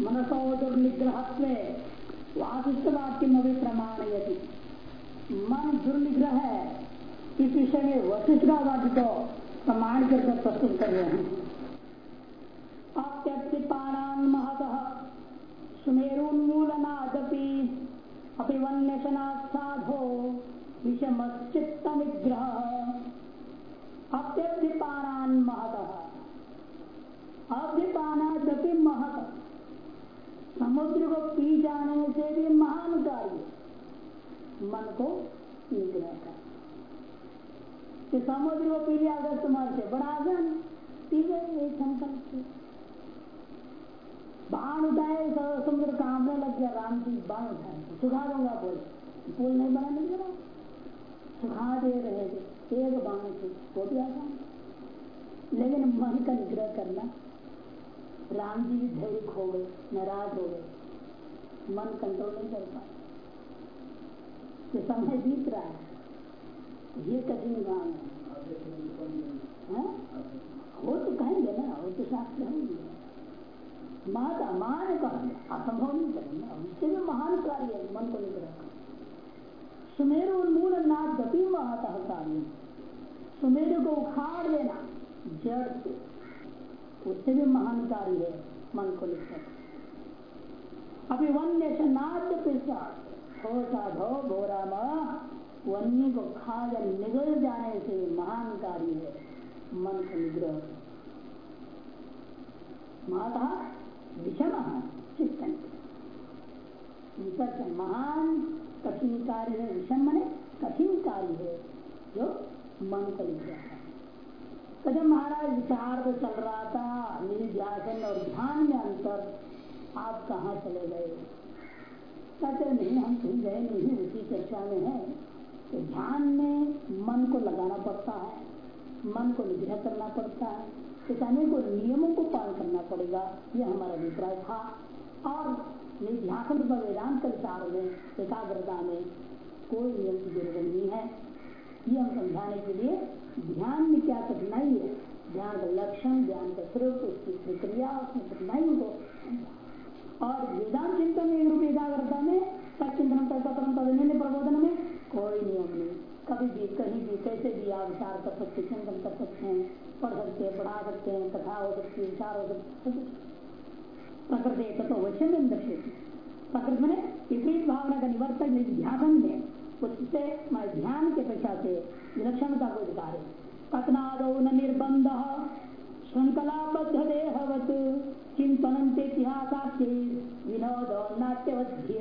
मनसो दुर्निग्रह वासिष्ठ वाक्य अभी प्रमाण यदि मन दुर्निग्रह है, इस विषय में वशिष्ठ का वाक्य को प्रमाण करके प्रस्तुत कर रहे हैं। महत साधो विषमश्चित्त निग्रह महत। अभ्यपानादपि महत। समुद्र को पी जाने से भी महान कार्य मन को निग्रह कर कि समुद्र को पी लिया अगस्त मार से बड़ा आसान पी गए एक संकल्प बाण उठाए समुद्र कामने लग गया, राम जी बाण उठाए। सुखा दूँगा, बोल। पुल नहीं बना नहीं बना सुखा दे रहे थे, एक बाण से, वो भी आसान लेकिन मन का निग्रह करना राम जी भी धैर्य खो गए नाराज़ हो गए मन कंट्रोल नहीं कर पाए। समय बीत रहा है। ये कठिन काम है। वो तो कहेंगे ना, वो तो शास्त्र है माता मान कहेंगे असंभव नहीं करेंगे। उससे भी महान कार्य है, मन को निग्रह सुमेरु उन्मूल नाथ गति महता कार्य सुमेरु को उखाड़ देना, जड़ से। उससे भी महान कार्य है, मन को लिखकर अभी वन्य नाद हो साधो भोराम वन्य को खा या निगल जाने से महान कार्य है, मन को निग्रह। माता, विषम चिंतन महान, कठिन कार्य है, विषम मने कठिन कार्य है, जो मन को निग्रह है। कदम महाराज विचार तो चल रहा था निध्यासन और ध्यान में अंतर, आप कहा चले गए? कहते, नहीं, हम कहीं गए नहीं उसी चर्चा में है। तो ध्यान में मन को लगाना पड़ता है, मन को निग्रह करना पड़ता है। इस अनेक नियमों को पालन करना पड़ेगा, यह हमारा अभिप्राय था। और निध्यासन पर वेदांत विचार में, एकाग्रता में कोई नियम की ज़रूरत नहीं है। ये हम समझाने के लिए ध्यान में क्या कठिनाई है? ध्यान का लक्षण, ध्यान का स्वरूप, उसकी प्रक्रिया, उसमें कठिनाई को और वेदांत चिंतन में रूप एकाग्रता में तत्परम तदन्य प्रबोधन में कोई नियम नहीं। कभी भी, कहीं भी, कैसे भी आप विचार कर सकते चिंतन कर सकते हैं, पढ़ सकते हैं, पढ़ा सकते हैं, कथा हो सकती है, विचार हो सकते प्रकृति तत्व वैसे में दर्शित प्रकृति में विपरीत भावना का निवर्तक ध्यान में उससे ध्यान के पेशा से विलक्षणता को है कथनादो न निर्बंध श्रृंखलाबद्ध देहवत चिंतन इतिहास विनोद नाट्यवध्य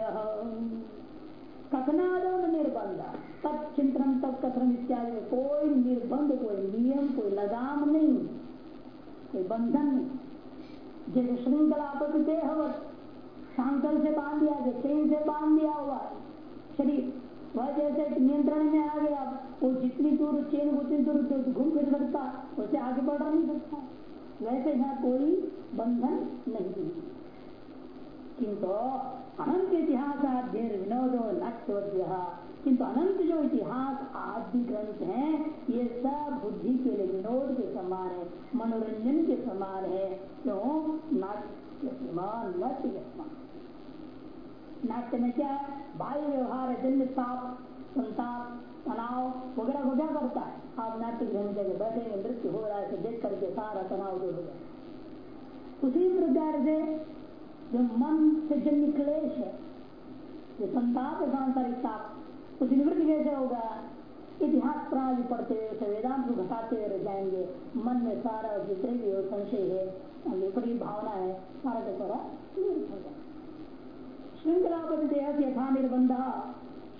कथनादो न निर्बंध तत्चिंतन तत्कथन इत्यादि में कोई निर्बंध, कोई नियम, कोई लगाम नहीं। कोई बंधन नहीं। जैसे श्रृंखलाबद्ध देहवत सांकल से बाँध दिया चेन से बाँध दिया हुआ, शरीर। वह जैसे नियंत्रण में आ गया, वो जितनी दूर चेन उतनी दूर घूम फिर सकता उसे आगे बढ़ नहीं सकता। वैसे यहाँ कोई बंधन नहीं है। किंतु अनंत इतिहास आद्य विनोदो नाट्य किंतु अनंत जो इतिहास आदि ग्रंथ हैं, ये सब बुद्धि के लिए विनोद के समान है, मनोरंजन के समान है। क्यों? नाट्य समान नृत्य समान। नाट्य में क्या बाह्य व्यवहार जन्य ताप संताप तनाव वगैरह को क्या करता है? आप नाट्य ग्रहण करके बैठे नृत्य हो रहा है देख करके सारा तनाव दूर हो जाए उसी प्रकार से जो मन से जन्य क्लेश है, जो संताप है सांसारिक ताप उस निवृत्ति कैसे होगा? इतिहास प्रणाली पढ़ते हुए, उसे वेदांत को घटाते हुए जाएँगे मन में सारा जितने भी संशय है विपरीत भावना है, सारा का सारा हो जाए श्रृंखलाबद्ध देह से यथा निर्बंध।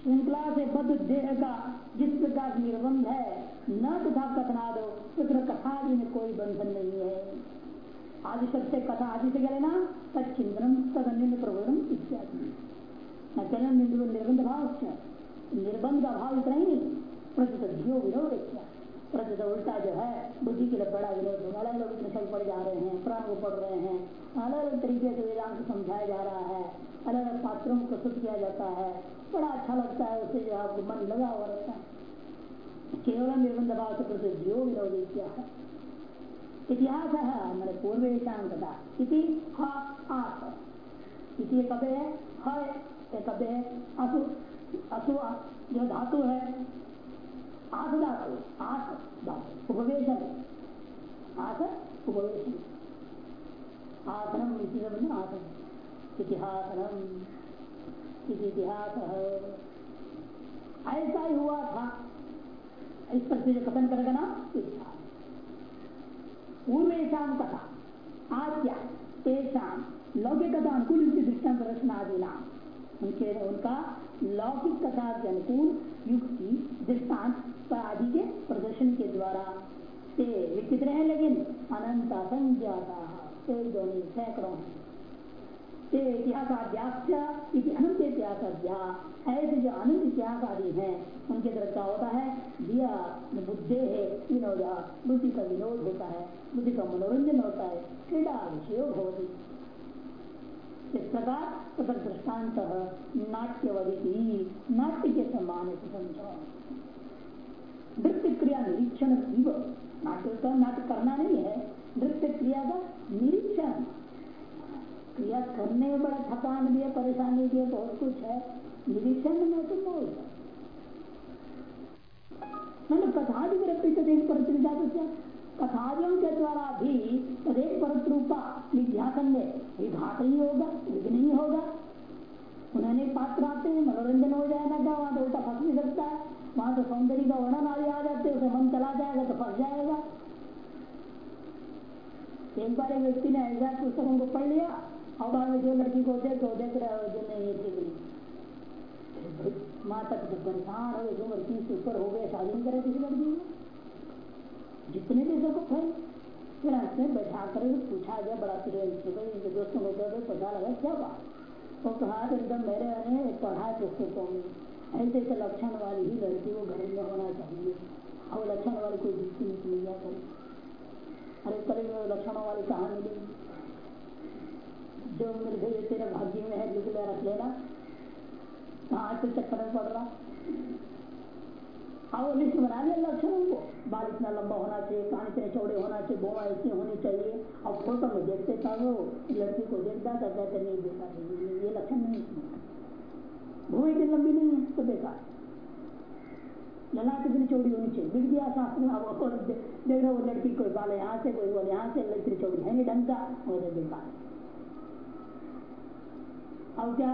श्रृंखला से बद्ध देह का जिस प्रकार निर्बंध है, न तथा कथना दो कथा आदि में कोई बंधन नहीं है। आदि सबसे कथा आदि से क्या लेना? तत्चिंतन तदन्य प्रबोधन इत्यादि। न चलन निर्बंध भाव निर्बंध का भाव इतना ही नहीं प्रतिद्यो विरोध क्या प्रकृत उल्टा जो है, बुद्धि के लिए बड़ा विरोध अलग अलग विषय पढ़ जा रहे हैं, प्राण को पढ़ रहे हैं। अलग अलग तरीके से वेदांत समझाया जा रहा है। अलग अलग पात्रों को प्रस्तुत किया जाता है। बड़ा अच्छा लगता है उससे जो आपको मन लगा हुआ रहता है। केवल निर्बंध भाव से प्रति जो विरोधी क्या है। इतिहास है मैंने पूर्वेशान कथा इति इति कबे है है कबे है, असु असु जो धातु है आस उपवेशन आस उपवेशन आसनम शब्द आसन इतिहासनम इतिहास ऐसा ही हुआ था इस पर जो कथन करेगा ना इतिहास पूर्वेशम कथा आद्या तेषाम लौकिक कथा अनुकूल दृष्टांत रचनादि नाम उनके उनका लौकिक कथा के अनुकूल युक्ति दृष्टांत आदि के प्रदर्शन के द्वारा। ते कितने हैं लेकिन अनंत असंख्याता एक दो नहीं सैकड़ों हैं। ते इतिहासाध्यास अनंत इतिहासाध्या, ऐसे जो अनंत इतिहास आदि हैं, उनके तरफ़ क्या होता है? दिया, बुद्धे है विनोद, बुद्धि का विनोद होता है, बुद्धि का मनोरंजन होता है, क्रीड़ा विषय होती। इस प्रकार तथा दृष्टांत नाट्यवदी नाट्य के समान समझो नृत्य क्रिया निरीक्षण जीव। नाट्य का नाट्य करना नहीं है नृत्य क्रिया का निरीक्षण। क्रिया करने में बड़ा थकान भी है, परेशानी भी है, बहुत कुछ है। निरीक्षण में तो बहुत मैंने कथादि तो कथादियों के द्वारा भी तदेक परत रूपा निध्यासन में विघात ही होगा, विघ्न ही होगा। उन्होंने पात्र आते हैं, मनोरंजन हो जाएगा क्या वहाँ तो उल्टा फंस भी सकता है। वहाँ तो सौंदर्य का वर्णन आदि आ जाते उसे मन चला जाएगा तो फंस जाएगा। एक बार एक व्यक्ति ने ऐसा पुस्तकों को पढ़ लिया, और बाद में जो लड़की को देख तो देख रहा है जो नहीं, ये ठीक नहीं। माँ तक जब परेशान हो गए जो लड़की से ऊपर हो गए शादी नहीं करे किसी लड़की में जितने भी सबको फल फिर हमसे बैठा कर पूछा गया, बड़ा फिर दोस्तों को पता लगा क्या बात? तो कहा एकदम मेरे ने पढ़ा पुस्तकों में ऐसे ऐसे लक्षण वाली ही लड़की को घर में होना चाहिए। और लक्षण वाली कोई दिखती नहीं मिल जाए अरे कल लक्षणों वाली कहाँ मिलेगी जो मिल गई तेरे भाग्य में है, लिख ले, रख लेना। कहाँ से चक्कर में पड़ रहा? वो लिस्ट बना लिया लक्षणों को। बाल इतना लंबा होना चाहिए, कान इतने चौड़े होना चाहिए, बोमा ऐसी होनी चाहिए। और फ़ोटो में देखते था वो लड़की को देखता था कहते नहीं देखा ये लक्षण नहीं भूमि इतनी लंबी नहीं है तो बेकार लला कितनी चौड़ी होनी चाहिए लिख दिया शास्त्र में अब देख रहे वो लड़की कोई बाल यहाँ से कोई बोले यहाँ से इतनी चौड़ी है नहीं ढंग का वो बेकार अब क्या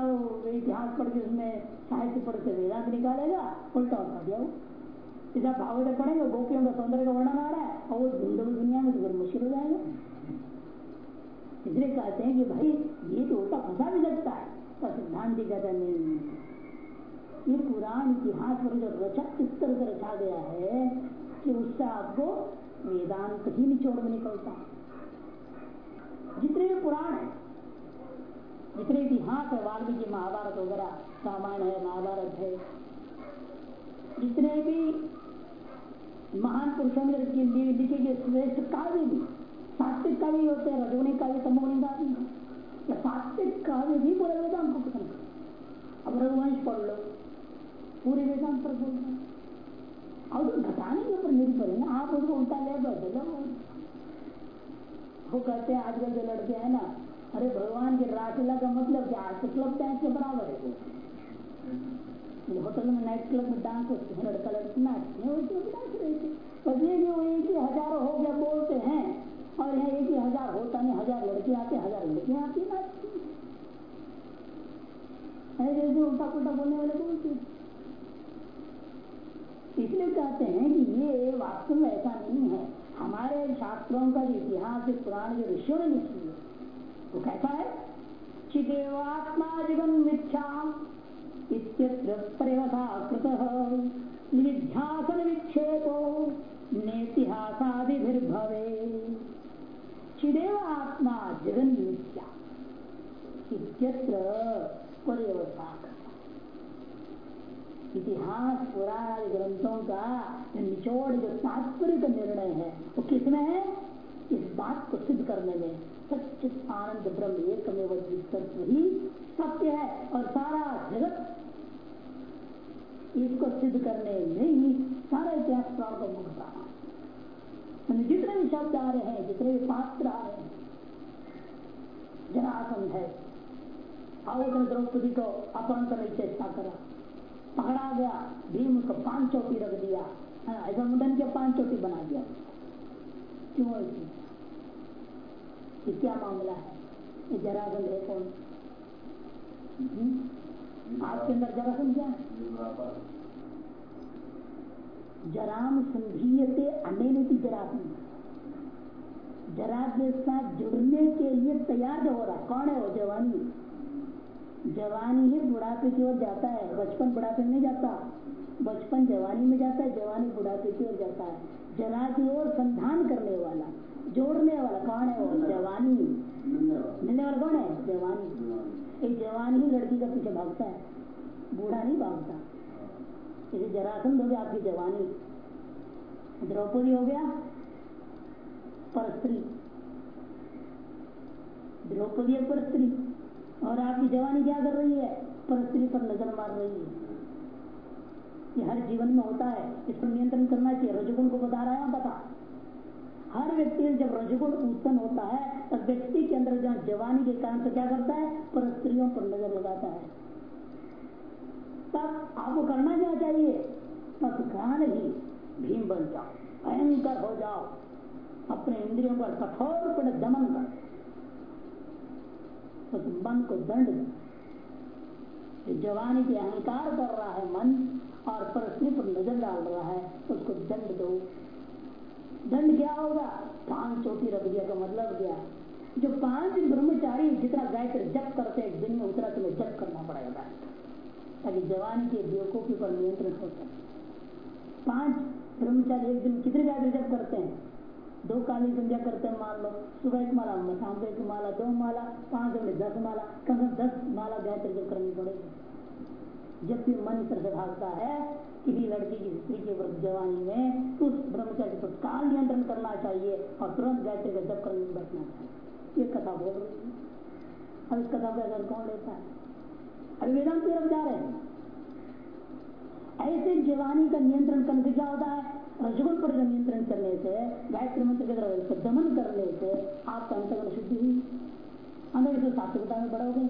इतिहास पढ़ के उसमें साहित्य पढ़ के वेदांत निकालेगा उल्टा उठा दिया वो सीधा भागवत पढ़ेंगे गोपियों का सौंदर्य का वर्णन आ रहा है और वो ज़िंदगी दुनिया में तो मुश्किल हो जाएगा इसलिए कहते हैं कि भाई ये तो उल्टा फंसा भी सकता है पर सिद्धांत कहते नहीं। ये पुराण इतिहास पर जो रचा इस तरह से रचा गया है, कि उससे आपको वेदांत ही निचोड़ में निकलता जितने भी पुराण है, जितने इतिहास है, वाल्मीकि महाभारत वगैरह, रामायण है, महाभारत है, जितने भी महान पुरुषों में लिखे गए श्रेष्ठ काव्य भी, सात्विक काव्य होते हैं रजोनी काव्य तमोनी या सात्विक काव्य भी पूरे वेदांत को पसंद अब रघुवंश पढ़ लो। पूरे वेदांत पर बोल रहे और तो घटाने के ऊपर निर्भर है ना आप उसको उल्टा ले बदलो वो कहते हैं, आजकल जो लड़के हैं ना, अरे भगवान के रासलीला का मतलब क्या? है क्लब डांस के बराबर है। वो होटल में नाइट क्लब में डांस होते हैं, लड़का लड़की नाचते हैं पर ये जो एक ही हज़ार हो गया बोलते हैं, और यहाँ एक ही हज़ार होता नहीं, हज़ार लड़के आते, हज़ार लड़कियाँ आती नाचती जैसे उल्टा पुल्टा बोलने वाले बोलते इसलिए कहते हैं कि ये वास्तव में ऐसा नहीं है। हमारे शास्त्रों का इतिहास पुराण जो ऋषियों ने लिखी है। वो कैसा है, चिदेवात्मा जीवन मिथ्या निध्यासन विक्षेपो नेतिहासादिर्भवे चिदेव आत्मा जगन मिथ्या इतिहास, पुराण आदि ग्रंथों का निचोड़ जो तात्पर्य का निर्णय है, वो किसमें है? इस बात को सिद्ध करने में। सचित आनंद ब्रह्म एक में तत्व ही सत्य है और सारा जगत इसको सिद्ध करने में ही सारा इतिहास प्राण का मुख प्राण जितने भी शब्द आ रहे हैं, जितने भी पात्र आ रहे हैं जरासंध है। और द्रौपदी को अपहरण करने की चेष्टा करा। पकड़ा गया। भीम उसको पाँच चौकी रख दिया। हाँ, ऐसा मुंडन के पाँच चौकी बना दिया। क्यों ये क्या मामला है? ये जरासंध है कौन? हम्म? आपके अंदर जरासंध क्या है? जराम संधीयते अनेन जरासंध जरा के साथ जुड़ने के लिए तैयार हो रहा कौन है वो जवानी? जवानी ही बुढ़ापे की ओर जाता है। बचपन बुढ़ापे में नहीं जाता। बचपन जवानी में जाता है जवानी बुढ़ापे की ओर जाता है। जरा की ओर संधान करने वाला जोड़ने वाला कौन है वो? जवानी। मिलने वाला। कौन है? जवानी। एक जवानी ही लड़की का पीछे भागता है। बूढ़ा नहीं भागता। इसे जरासंध हो गया आपकी जवानी। द्रौपदी हो गया पर स्त्री। द्रौपदी पर स्त्री। और आपकी जवानी क्या कर रही है? पर स्त्री पर नज़र मार रही है। ये हर जीवन में होता है। इस पर नियंत्रण करना चाहिए। रजगुण को बता रहा है, बता। हर व्यक्ति जब रजगुण उत्पन्न होता है, तब व्यक्ति के अंदर जहाँ जवानी के कारण से क्या करता है? पर स्त्रियों पर नज़र लगाता है। तब आपको करना क्या चाहिए? तत्काल ही भीम बन जाओ। भयंकर हो जाओ। अपने इंद्रियों पर कठोर पर दमन कर। उस मन को दंड दो। जवानी के अहंकार कर रहा है मन और परस्त्री पर नज़र डाल रहा है, उसको दंड दो। दंड क्या होगा? पाँच चोटी रख दिया का मतलब क्या? जो पाँच ब्रह्मचारी जितना गायत्री जप करते हैं दिन में उतना तुम्हें जप करना पड़ेगा। ताकि जवानी के बेवकूफ़ी पर नियंत्रण हो सके। पाँच ब्रह्मचारी एक दिन कितने गायत्री जप करते हैं? दो काली संध्या करते हैं मान लो सुबह एक माला शाम को एक माला, दो माला, पाँच में दस माला, कम से कम दस माला गायत्री जब करनी पड़ेगी। जब भी मन तरह से भागता है, किसी लड़की की स्त्री के वर्ग जवानी में तो उस ब्रह्मचारी को काल नियंत्रण करना चाहिए और तुरंत गायत्री का जब करने बैठना चाहिए। ये कथा बोल रही है। अब इस कथा का अगर कौन लेता है? अभी वेदांत तरफ़ जा रहे हैं। ऐसे जवानी का नियंत्रण करने से क्या होता है? रजगुण पर नियंत्रण करने से गायत्री मंत्र के द्वारा दमन करने से आपका अंतगण शुद्धि हुई। अंदर से सात्विकता में बढ़ोगे।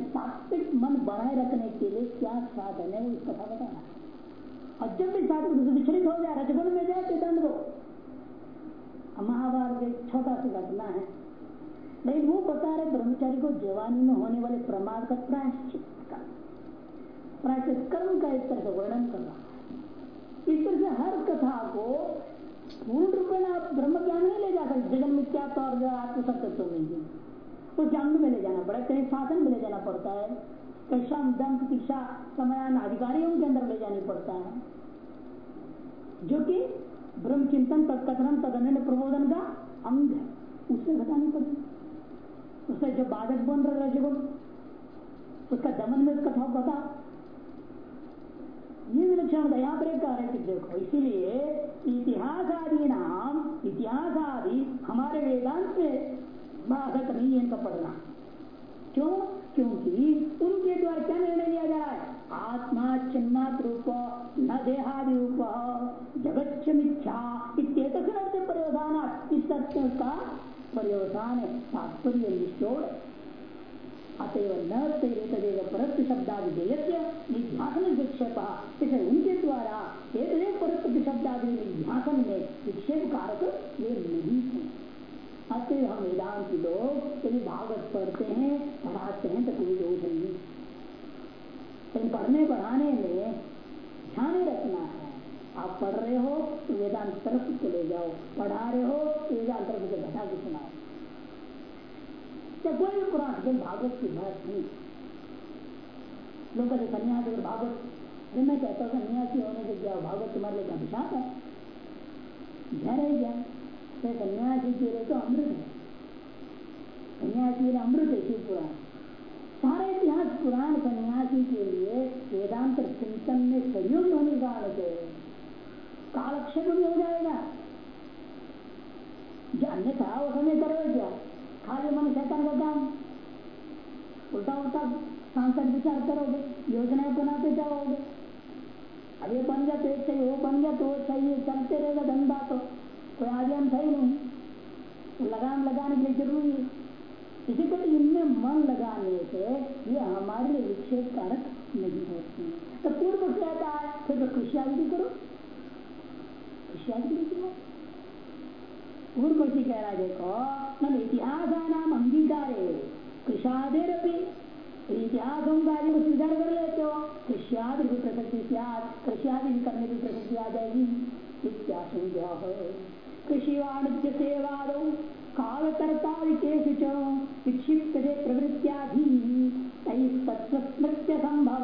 सात्विक मन बनाए रखने के लिए क्या साधन है? इस कथा बताना और जब भी सात्विक विचलित हो जाए, रजगुण में जाए तो दंड महाभारत एक छोटा सी घटना है। लेकिन वो बता रहे ब्रह्मचारी को जवानी में होने वाले प्रमाद का प्रायश्चित। कर कर्म का इस तरह से वर्णन कर रहा है। इस तरह से हर कथा को पूर्ण रूप में आप ब्रह्म ज्ञान नहीं ले जा सकते जगन मिथ्या और आत्म सत्य तो नहीं है। उस अंग में ले जाना पड़ेगा कहीं शासन में ले जाना पड़ता है, कहीं श्रम दम शिक्षा समयान अधिकारियों के अंदर ले जानी पड़ता है। जो कि ब्रह्म चिंतन तत्कथन तदन प्रबोधन का अंग है। उससे घटानी पड़ेगी उससे जो बाधक बन रहे रजगुण, उसका दमन में कथा बता ये विलक्षण यहाँ पर एक कार्य देखो, इसीलिए इतिहास आदि नाम इतिहास आदि हमारे वेदांत में बाधक नहीं है इनका पढ़ना क्यों? क्योंकि उनके द्वारा क्या निर्णय लिया जा रहा है? आत्मा चिन्नात रूप, न देहादि रूप, जगत मिथ्या इत्येतन प्रयोधान इस सत्य का प्रयोधान है, तात्पर्य निश्चोड़ अतएव न तेरेतदेव परत शब्दादिदेयस्य निध्यासन विक्षेप इसे उनके द्वारा एक शब्दादि निध्यासन में विक्षेप कारक ये नहीं है। अतएव हम वेदांत लोग यदि भागवत पढ़ते हैं, पढ़ाते हैं तो कोई दोष नहीं। लेकिन पढ़ने पढ़ाने में ध्यान रखना है। आप पढ़ रहे हो तो वेदांत तरफ़ चले जाओ, पढ़ा रहे हो तो वेदांत तरफ़ से घटा के सुनाओ या कोई भी पुराण जो भागवत की बात नहीं लोग सन्यास अगर भागवत अरे मैं कहता हूँ, सन्यासी होने के क्या भागवत तुम्हारे लिए अभिशाप है। क्या रह गया तो सन्यासी के लिए तो अमृत है। सन्यासी के लिए अमृत है शिव पुराण। सारे इतिहास पुराण सन्यासी के लिए वेदांत चिंतन में सहयोगी होने का से कालक्षेप भी हो जाएगा। अन्यथा वो समय करोगे क्या खाली मन शैतान का काम उल्टा उल्टा सांसद विचार करोगे योजनाएँ बनाते जाओगे। अब ये बन गया तो एक चाहिए, वो बन गया तो वो चाहिए, चलते रहेगा धंधा तो। कोई आगे हम सही नहीं। तो लगाम लगाने के लिए ज़रूरी है। इसी को इनमें मन लगाने से ये हमारे लिए विक्षेप कारक नहीं होती तो पूर्व कहता है? फिर तो कृषि आदि करो। कृषि आदि करो। है, देखो मन इतिहास नाम अंगीकार है कृषादेर इतिहास कार्य को स्वीकार कर लेते हो कृषियादि भी प्रसक्ति कृषियादि भी करने की प्रसक्ति आ जाएगी। है। कृषि वाणिज्य सेवा कालकर्ता विशेष विक्षिप्त प्रवृत्त्याधि तत्स्मृत्य संभव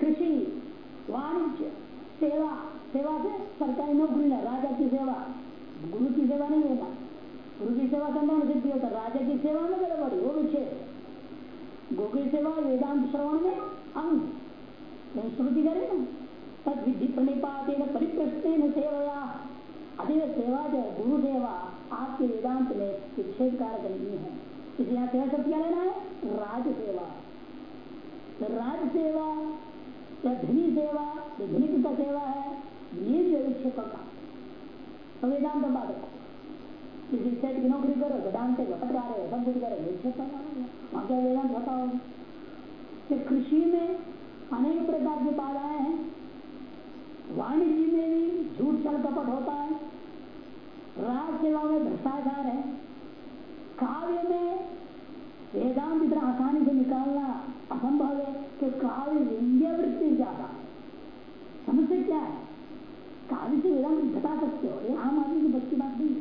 कृषि, वाणिज्य, सेवा सेवा से सरकारी नौकरी है राजा की सेवा। गुरु की सेवा नहीं होगा। गुरु की सेवा करना सिद्धि होता राजा की सेवा में गड़बड़ी, वो विषय गो की सेवा वेदांत श्रवण में अंग। श्रुति करे ना। तद विधि प्रणिपात परिप्रश्न सेवया। अभी सेवा जो गुरु सेवा, आपके वेदांत में विच्छेद कारक नहीं है। इसलिए यहाँ सेवा शब्द क्या लेना है? राज सेवा। तो राज सेवा, या धनी सेवा जो धनिक का सेवा है? ये जो विक्षेप का तो वेदांत बात किसी सेठ की नौकरी करो वेदांत पटका रहे सब कुछ करे क्या वेदांत बताओ कृषि में अनेक प्रकार की बाधाएँ हैं। वाणिज्य में भी झूठ चल कपट होता है। राज सेवा में भ्रष्टाचार है। काव्य में वेदांत इतना आसानी से निकालना असंभव है कि काव्य व्यंग्य वृत्ति ज़्यादा समस्या क्या है? काव्य से वेदांत बता सकते हो ये आम आदमी की बस बात नहीं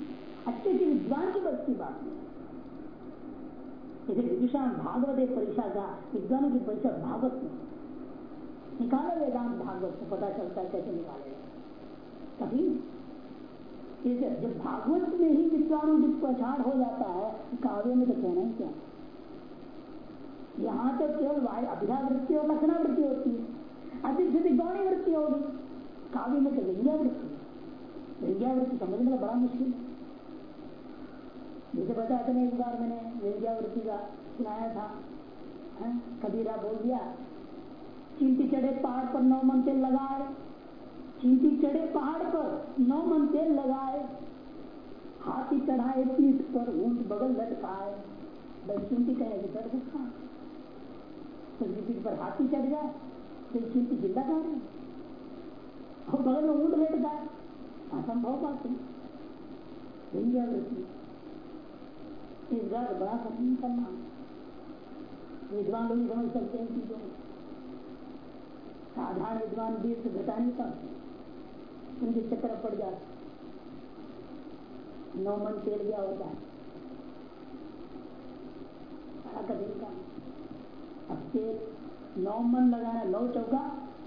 अच्छे अच्छे विद्वान की बस बात नहीं जैसे विदुषा भागवत परीक्षा का विद्वानों की परीक्षा भागवत में निकालो वेदांत भागवत को पता चलता है कैसे निकालेगा कभी जब भागवत में ही विद्वानों की पहचान हो जाता है काव्य में तो कहना ही क्या यहाँ तो केवल अभिधावृत्ति और लक्षणावृत्ति होती है अधिक से अधिक गौणी वृत्ति होगी काव्य में तो व्यंग्यावृत्ति व्यंग्यावृत्ति समझने का बड़ा मुश्किल है बताया था ना एक बार मैंने व्यंग्यावृत्ति का सुनाया था कबीरा बोल दिया चिंती चढ़े पहाड़ पर नौ मन तेल लगाए चिंती चढ़े पहाड़ पर नौ मन तेल लगाए हाथी चढ़ाए पीठ पर ऊँट बगल लटकाए बस चिंती कहे कि चढ़ सकता तो पीठ पर हाथी चढ़ जाए तो चिंती ज़िंदा रही और बगल में ऊँट लट जाए असंभव बात नहीं इस बड़ा कठिन करना विद्वान लोग समझ सकते हैं चीज़ों साधारण विद्वान वीर से घटा नहीं पाते। उनके चक्कर पड़ जाते। नौ मन तेल गया होता है बड़ा कठिन काम अब तेल नौ मन लगाना, नौ चौका।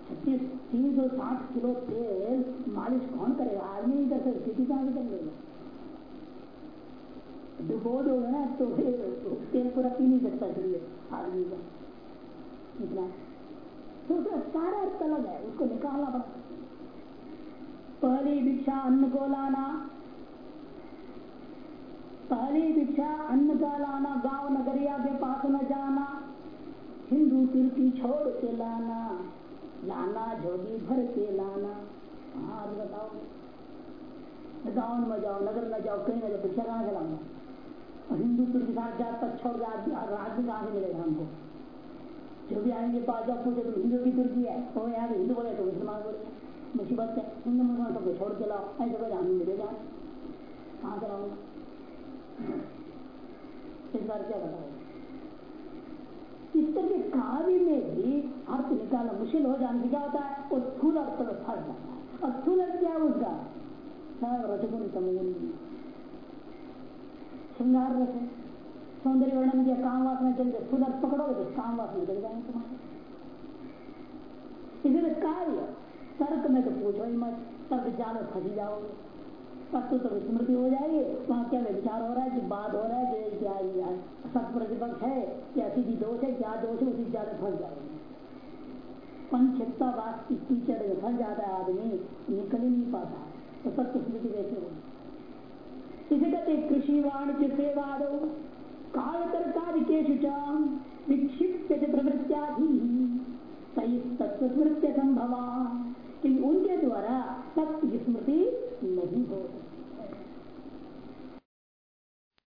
तीन सौ साठ किलो तेल मालिश कौन करेगा? आदमी नहीं कर स्थिति कहाँ कर लेगा डुबो दोगे ना तो फिर तेल पूरा पी नहीं सकता शरीर आदमी का। इतना। तो उसका सारा तलब है, उसको निकालना पड़ा पहली भिक्षा अन्न को लाना। पहली भिक्षा अन्न का लाना, गाँव नगरिया के पास न जाना। हिंदू तुर्की छोड़ के लाना। लाना झोली भर के लाना। हाँ बताओ। गाँव में जाओ, नगर में जाओ, कहीं ना जाओ भिक्षा कहाँ से लाऊँगा और हिंदू तुर्की साथ जात छोड़ जाती राज्य कहाँ से मिलेगा हमको? जो भी आएँगे पास जाओ पूछे तो हिंदू की तुर्की है। वो यहाँ हिंदू बोले तो मुसलमान बोले। मुसीबत है हिंदू मुसलमान सबको छोड़ के लाओ। ऐसे कोई हमें मिलेगा। कहाँ से लाऊँगा? इस बार क्या बताओ इस के काव्य में भी अर्थ निकालना मुश्किल हो जाने से क्या होता है? वो स्थूल अर्थ में फंस जाता है। और स्थूल अर्थ क्या है? उसका सब रजगुण समझ श्रृंगार रस है। सौंदर्य वर्णन किया, काम वासना चल गए खुद पकड़ोगे तो काम वासना चल जाएँगे तुम्हारे। इसलिए कार्य। तर्क में तो पूछो ही मत। तर्क जाल में फंसी जाओगे। तब तो तब स्मृति हो जाएगी। वहाँ क्या विचार हो रहा है कि बात हो रहा है कि क्या सत प्रतिपक्ष है? क्या सीधी दोष है, क्या दोष है, उसी में फंस जाएँगे। पंचता बात की कीचड़ में फंस जाता है आदमी, निकल ही नहीं पाता। है तो सत्य स्मृति कैसे होगी इसे कहते कृषि वाणिज्य सेवा दो कालकर्तादिकेशु विक्षिप्त प्रवृत्त्याधि सही तत्व स्मृत्य संभवा उनके द्वारा सत्य की स्मृति नहीं हो सकता।